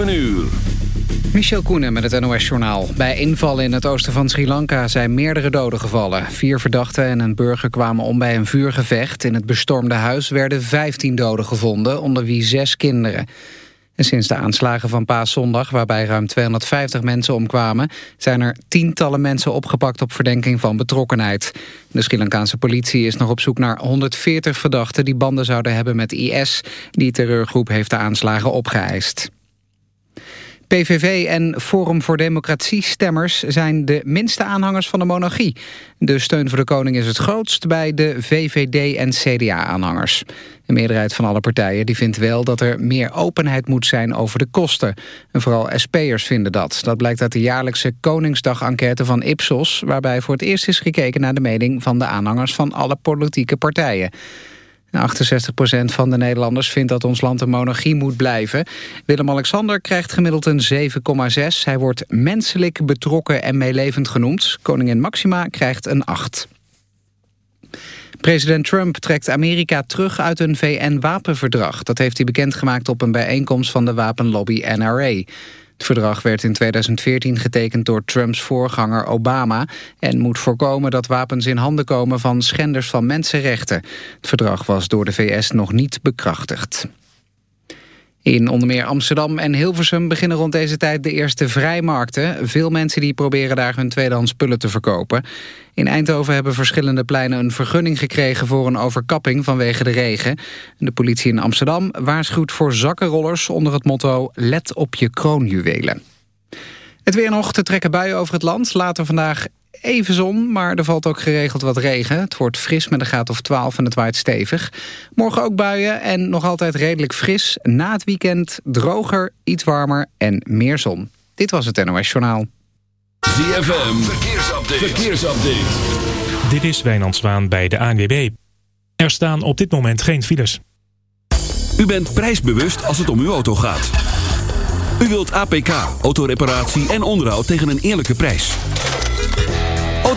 7 uur. Michel Koenen met het NOS-journaal. Bij invallen in het oosten van Sri Lanka zijn meerdere doden gevallen. Vier verdachten en een burger kwamen om bij een vuurgevecht. In het bestormde huis werden 15 doden gevonden, onder wie zes kinderen. En sinds de aanslagen van paaszondag, waarbij ruim 250 mensen omkwamen... zijn er tientallen mensen opgepakt op verdenking van betrokkenheid. De Sri Lankaanse politie is nog op zoek naar 140 verdachten... die banden zouden hebben met IS. Die terreurgroep heeft de aanslagen opgeëist. PVV en Forum voor Democratie stemmers zijn de minste aanhangers van de monarchie. De steun voor de koning is het grootst bij de VVD en CDA-aanhangers. De meerderheid van alle partijen die vindt wel dat er meer openheid moet zijn over de kosten. En vooral SP'ers vinden dat. Dat blijkt uit de jaarlijkse Koningsdag-enquête van Ipsos... waarbij voor het eerst is gekeken naar de mening van de aanhangers van alle politieke partijen. 68% van de Nederlanders vindt dat ons land een monarchie moet blijven. Willem-Alexander krijgt gemiddeld een 7,6. Hij wordt menselijk betrokken en meelevend genoemd. Koningin Maxima krijgt een 8. President Trump trekt Amerika terug uit een VN-wapenverdrag. Dat heeft hij bekendgemaakt op een bijeenkomst van de wapenlobby NRA. Het verdrag werd in 2014 getekend door Trumps voorganger Obama... en moet voorkomen dat wapens in handen komen van schenders van mensenrechten. Het verdrag was door de VS nog niet bekrachtigd. In onder meer Amsterdam en Hilversum beginnen rond deze tijd de eerste vrijmarkten. Veel mensen die proberen daar hun tweedehands spullen te verkopen. In Eindhoven hebben verschillende pleinen een vergunning gekregen voor een overkapping vanwege de regen. De politie in Amsterdam waarschuwt voor zakkenrollers onder het motto let op je kroonjuwelen. Het weer nog te trekken buien over het land. Later vandaag even zon, maar er valt ook geregeld wat regen. Het wordt fris met een graad of 12 en het waait stevig. Morgen ook buien en nog altijd redelijk fris. Na het weekend droger, iets warmer en meer zon. Dit was het NOS Journaal. ZFM, verkeersupdate. verkeersupdate. Dit is Wijnand Zwaan bij de ANWB. Er staan op dit moment geen files. U bent prijsbewust als het om uw auto gaat. U wilt APK, autoreparatie en onderhoud tegen een eerlijke prijs.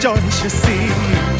don't you see?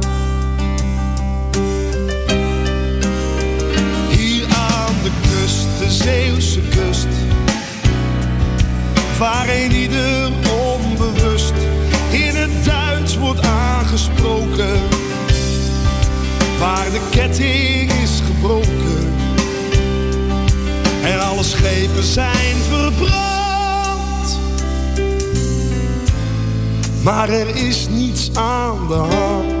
Een ieder onbewust in het Duits wordt aangesproken, waar de ketting is gebroken en alle schepen zijn verbrand. maar er is niets aan de hand.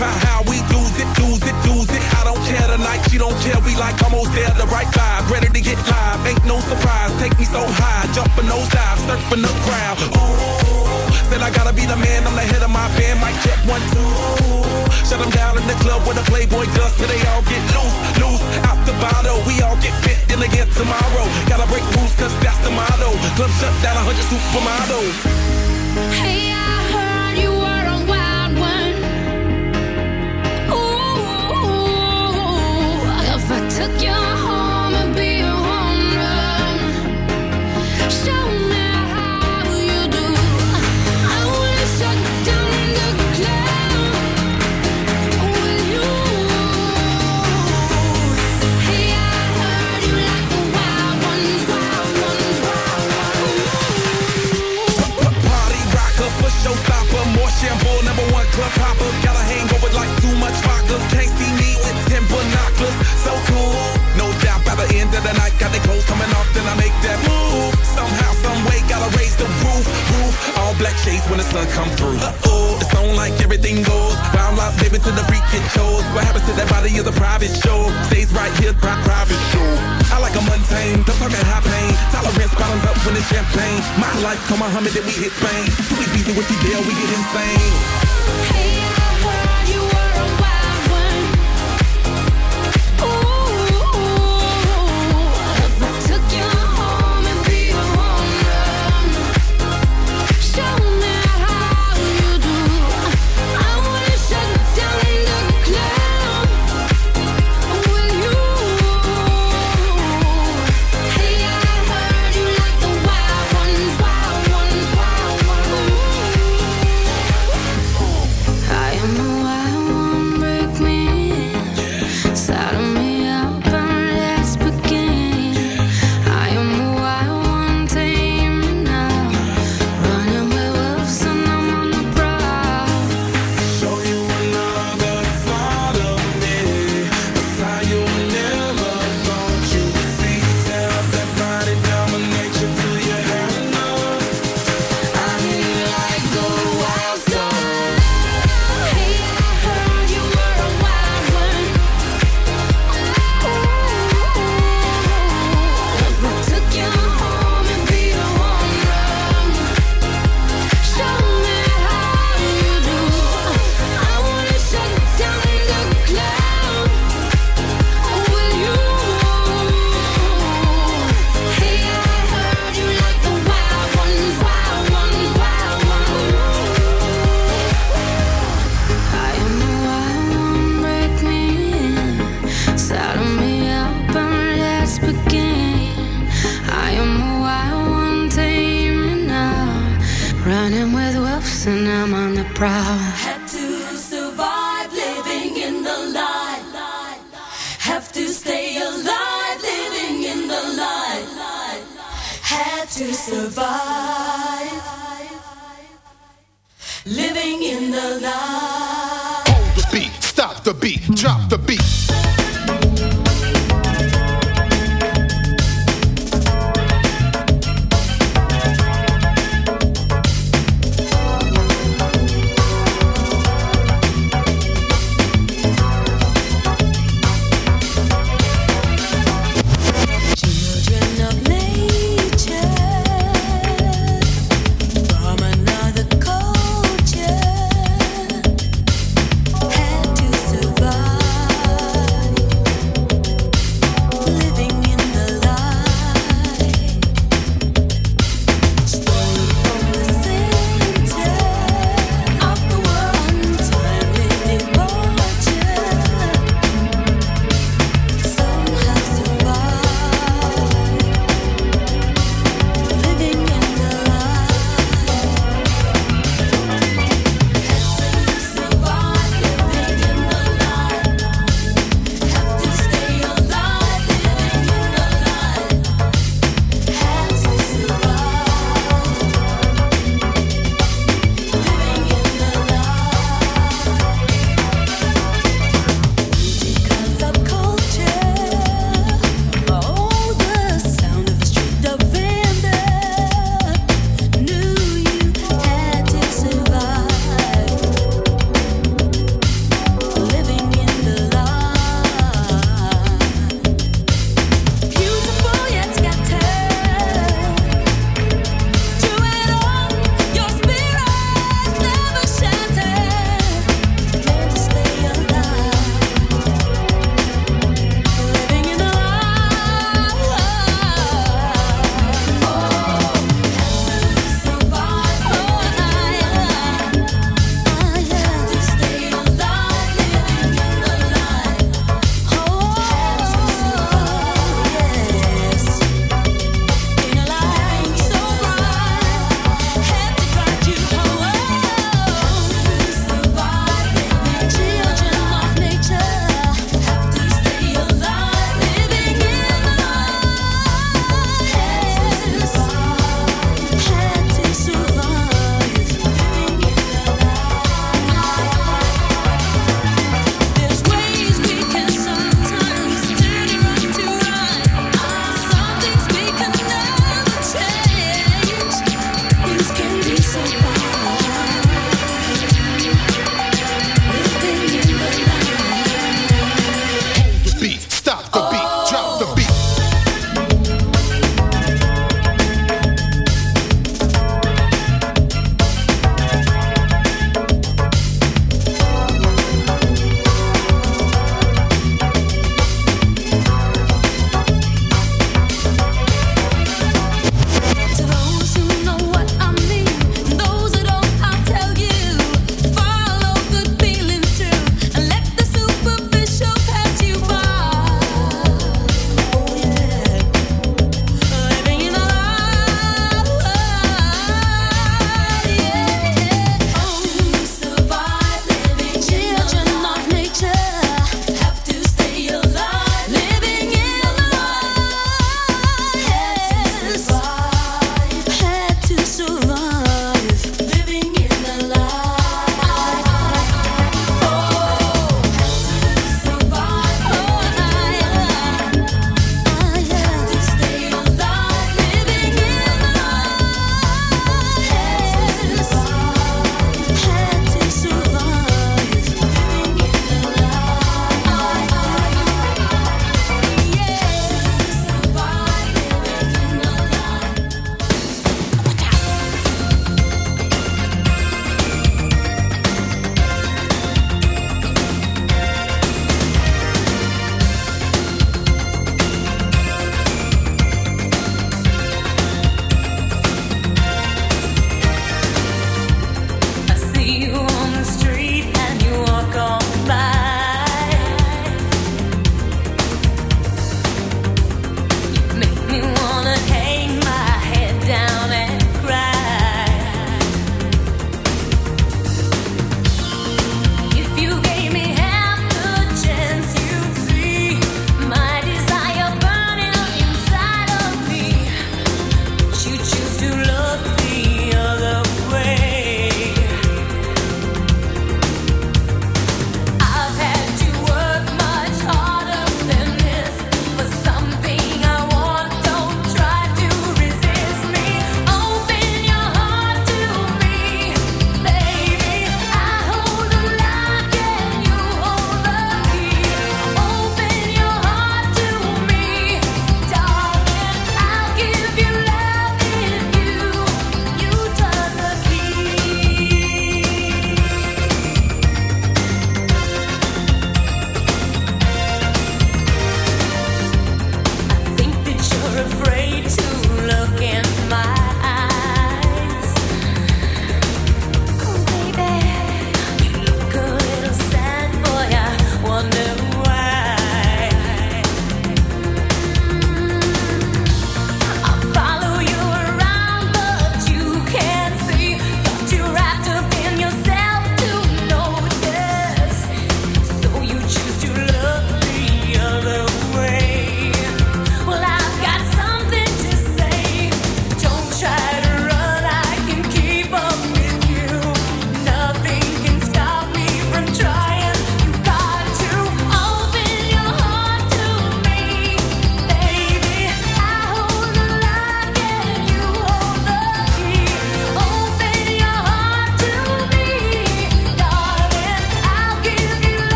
about how we do? it, do, it, do, it. I don't care tonight, she don't care. We like almost there, the right vibe. Ready to get live, ain't no surprise. Take me so high, jumping those dives, surfing the crowd. Ooh, said I gotta be the man, I'm the head of my band. Mic check one, two. Shut them down in the club with the Playboy dust, till they all get loose, loose. Out the bottle, we all get fit in again tomorrow. Gotta break rules, cause that's the motto. Club shut down, a 100 supermodels. Hey, I heard you you Shades when the sun come through. Uh-oh, it's on like everything goes. Round life, baby, to the freak it shows. What happens to that body is a private show. Stays right here, pri- private show. I like a mundane, don't talk high pain. Tolerance bottoms up when it's champagne. My life, come Muhammad, then we hit Spain. Too easy with you, deal, we get insane. Hey,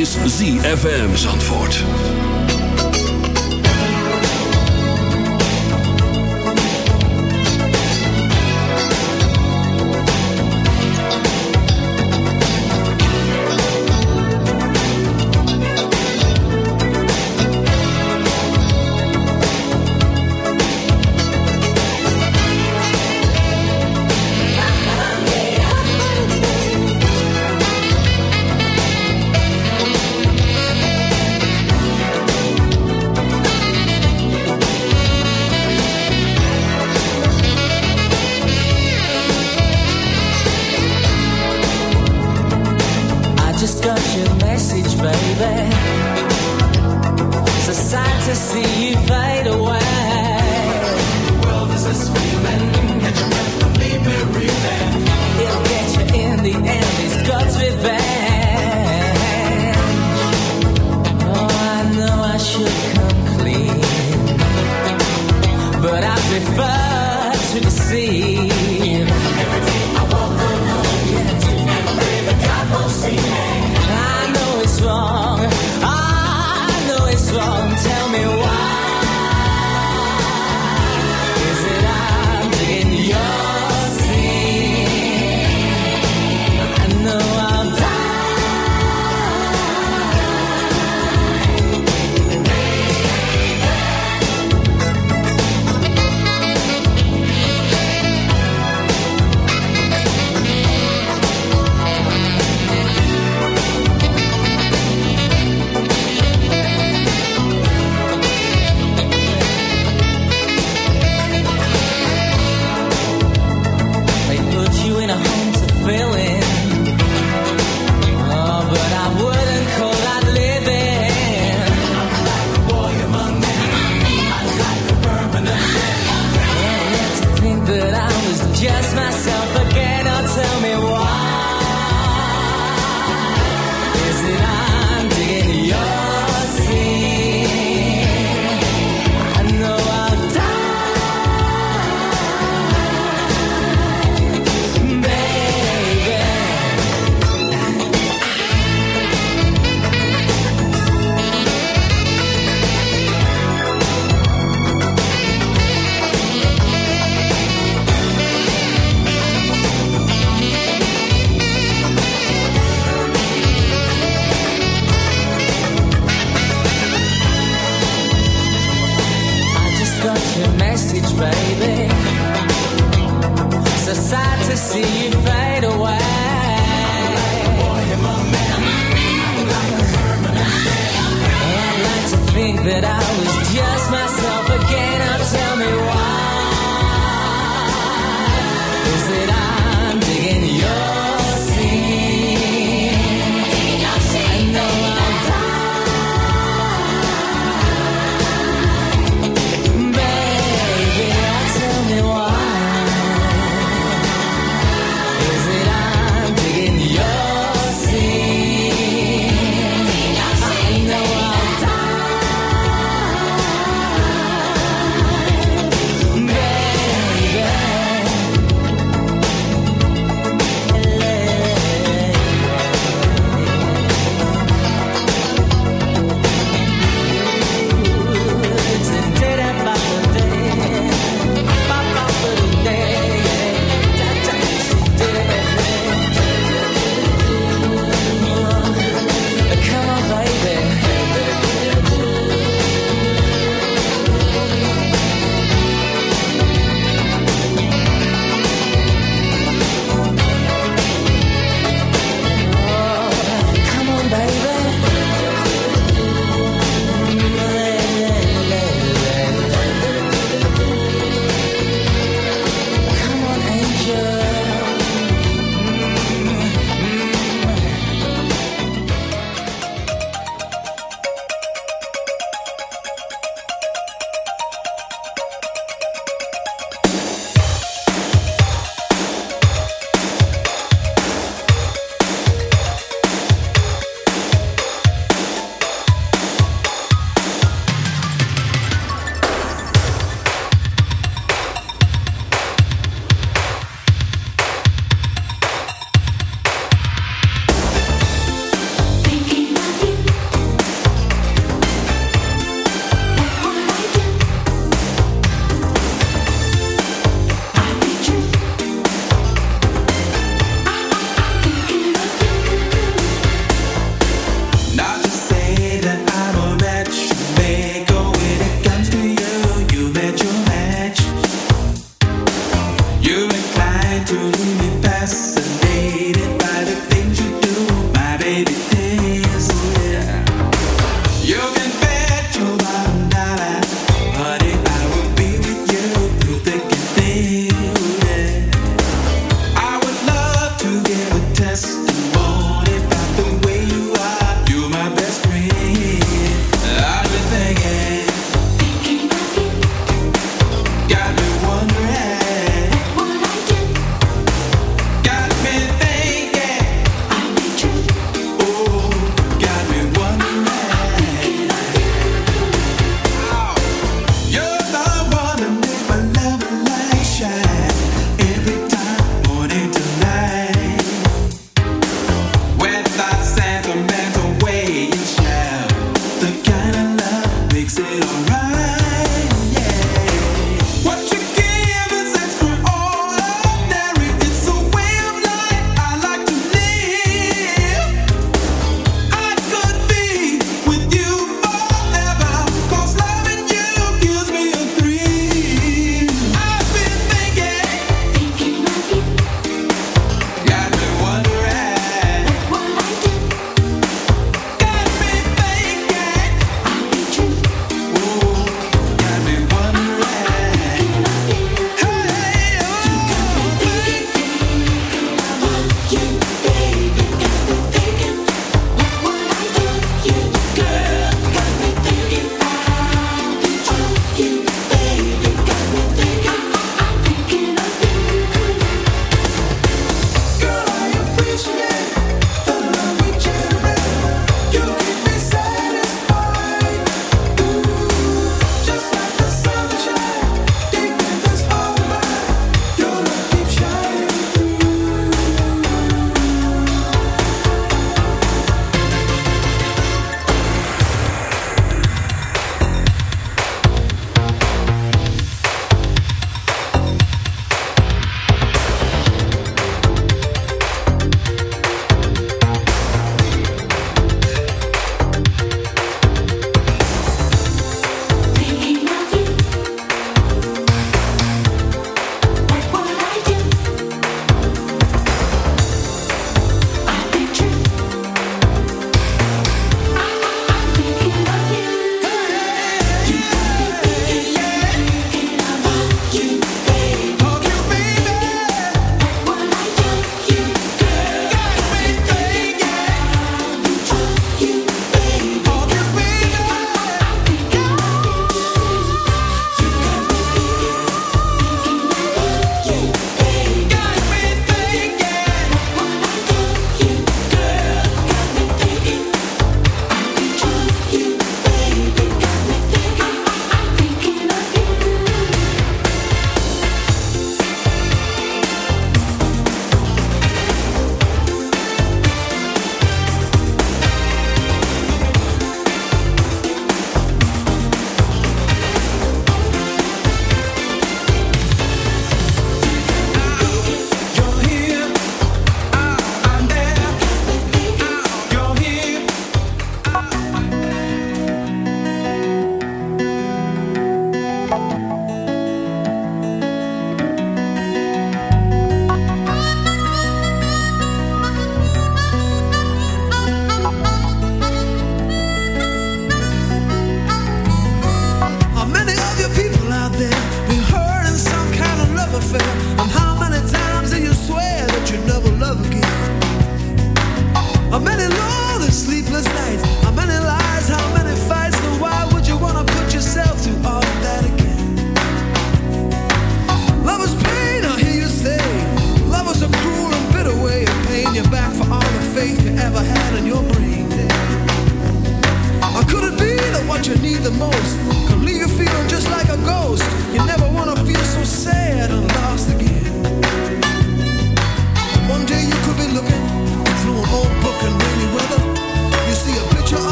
is ZFM Zandvoort.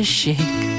to shake.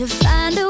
to find a